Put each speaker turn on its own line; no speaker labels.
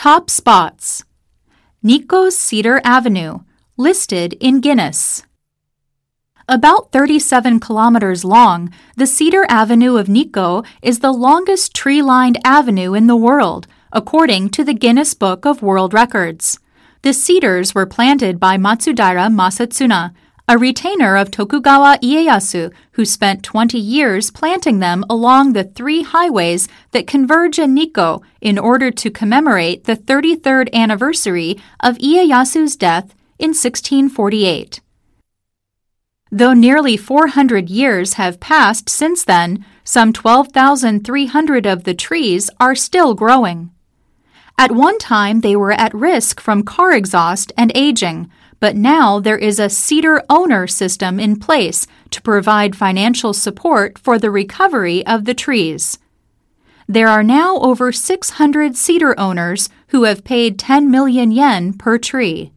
Top spots Nikko's Cedar Avenue, listed in Guinness. About 37 kilometers long, the Cedar Avenue of Nikko is the longest tree lined avenue in the world, according to the Guinness Book of World Records. The cedars were planted by Matsudaira Masatsuna, a retainer of Tokugawa Ieyasu who spent 20 years planting them along the three highways that converge in Nikko in order to commemorate the 33rd anniversary of Ieyasu's death in 1648. Though nearly 400 years have passed since then, some 12,300 of the trees are still growing. At one time, they were at risk from car exhaust and aging, but now there is a cedar owner system in place to provide financial support for the recovery of the trees. There are now over 600 cedar owners who have paid 10 million yen per tree.